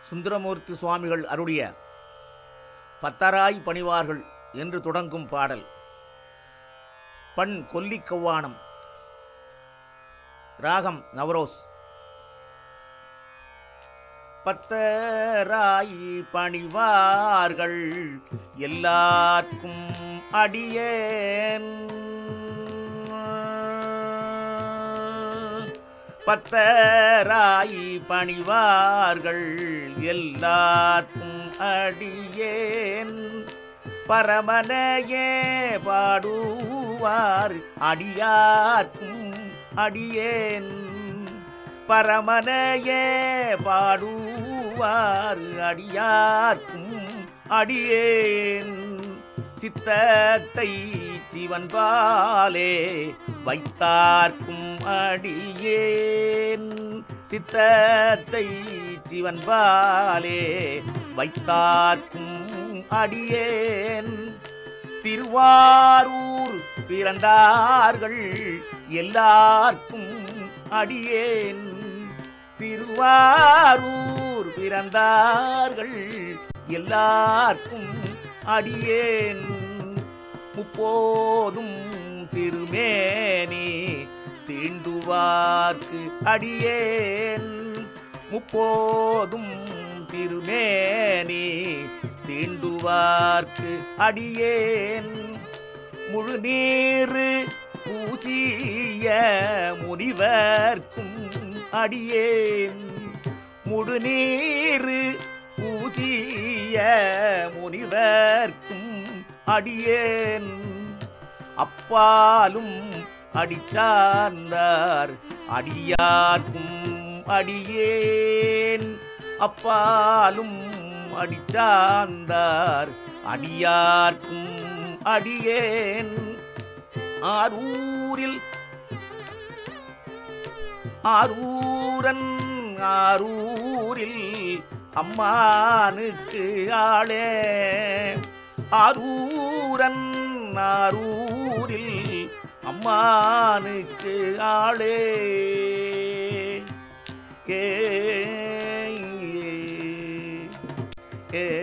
சுந்தரமூர்த்தி சுவாமிகள் அருடைய பத்தராய் பணிவார்கள் என்று தொடங்கும் பாடல். பண் கொல்லிக்கவ்வானம் ராகம் நவரோஸ். பத்தராய் பணிவார்கள். எல்லாருக்கும் அடியேன். பத்தராயி பணிவார்கள் எல்லார்க்கும் அடியேன். பரமனையே பாடுவார் அடியார்க்கும் அடியேன். பரமனையே பாடுவார் அடியார்க்கும் அடியேன். சித்தத்தை சிவன்பாலே வைத்தார்க்கும் அடியேன். சித்தத்தை சிவன்பாலே வைத்தார்க்கும் அடியேன். திருவாரூர் பிறந்தார்கள் எல்லார்க்கும் அடியேன். திருவாரூர் பிறந்தார்கள் எல்லார்க்கும் அடியேன். முப்போதும் திருமேனி தீண்டுவார்க்கு அடியேன். முப்போதும் திருமேனி தீண்டுவார்க்கு அடியேன். முழு நீர் பூசிய முனிவர்க்கும் அடியேன். முழு நீர் பூசிய முனிவர்க்கும் அடியேன். அப்பாலும் அடிச்சார்ந்தார். அடியார்க்கும் அடியேன். அப்பாலும் அடிச்சார்ந்தார். அடியார்க்கும் அடியேன். ஆரூரில் ஆரூரன் ஆரூரில் அம்மானுக்கு ஆளே. ஆரூரன் ஆரூரில் அம்மானுக்கு ஆளே. ஏ